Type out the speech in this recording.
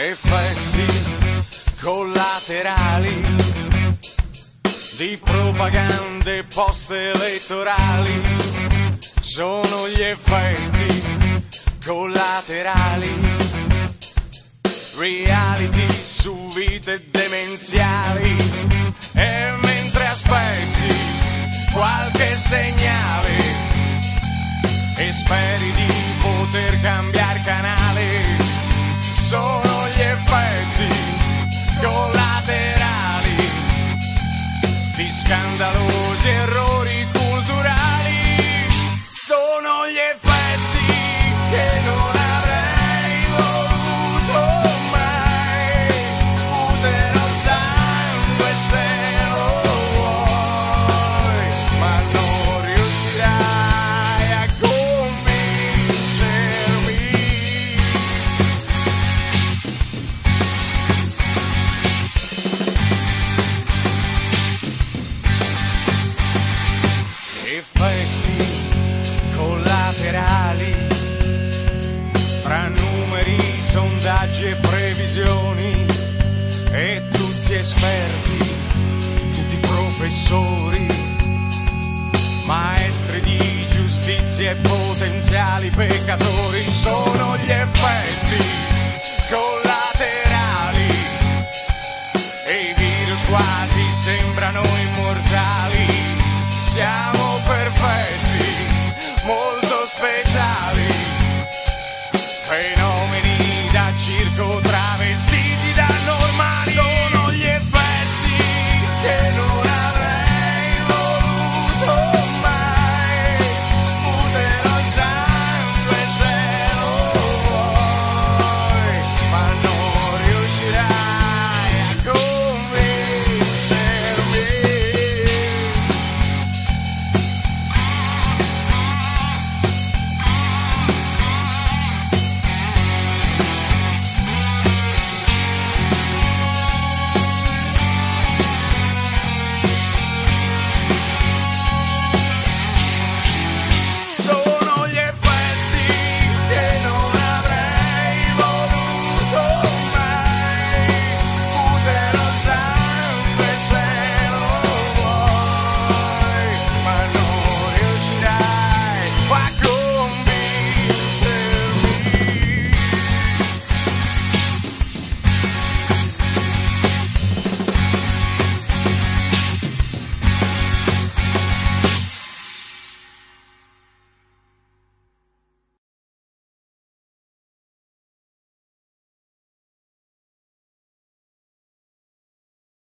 effetti collaterali di propagande post-elettorali. Sono gli effetti collaterali reality su vite demenziali. E mentre aspetti qualche segnale e speri di di scandalosi errori culturali sono gli effetti effetti collaterali fra numeri, sondaggi e previsioni e tutti esperti, tutti professori, maestri di giustizia e potenziali peccatori sono gli effetti collaterali e i virus quasi sembrano immortali. Siamo perfetti, molto speciali, fenomeni da circo travestiti da noi.